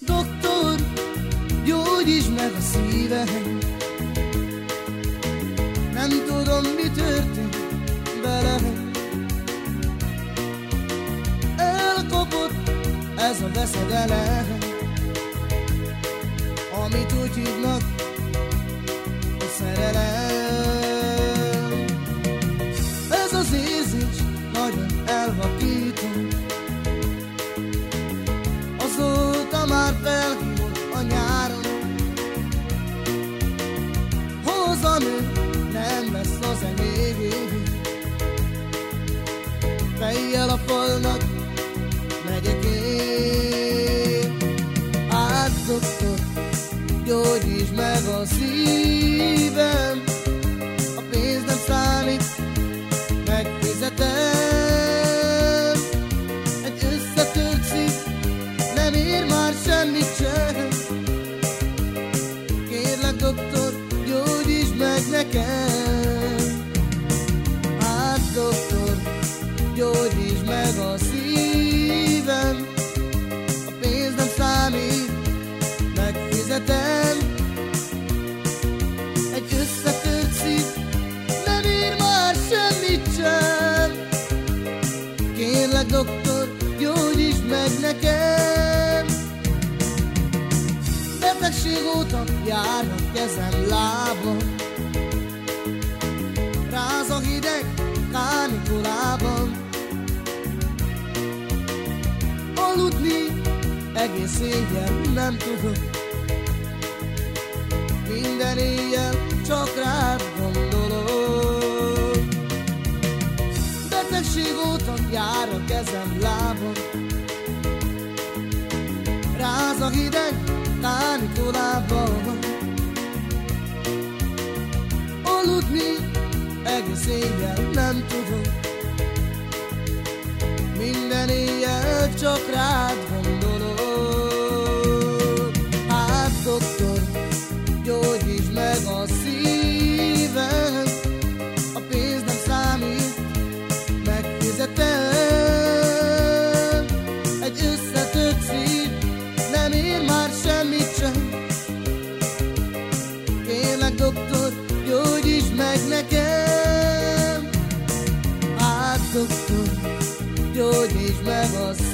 Doktor, gyógyítsd meg a Nem tudom, mi történt velem Elkopott ez a veszedelem Amit úgy hívnak Aman. Nekem Hát doktor, gyógyítsd meg a szívem. A pénz nem számít, megfizetem. Egy összetört szív nem ér már semmit sem. Kérlek doktor, gyógyítsd meg nekem. Betegség óta jár a kezem lábam Aludni egész éjjel nem tudok. Minden éjjel csak rád gondolok. Betegség óta jár a kezem lábam Ráz a hideg kánikulában Aludni egész éjjel nem tudok csak rád gondolok. Hát doktor, gyógyítsd meg a szívem A pénz nem számít, megfizetem Egy összetört szív nem ér már semmit sem. Kérlek doktor, gyógyítsd meg nekem. Hát doktor, gyógyítsd meg a szívem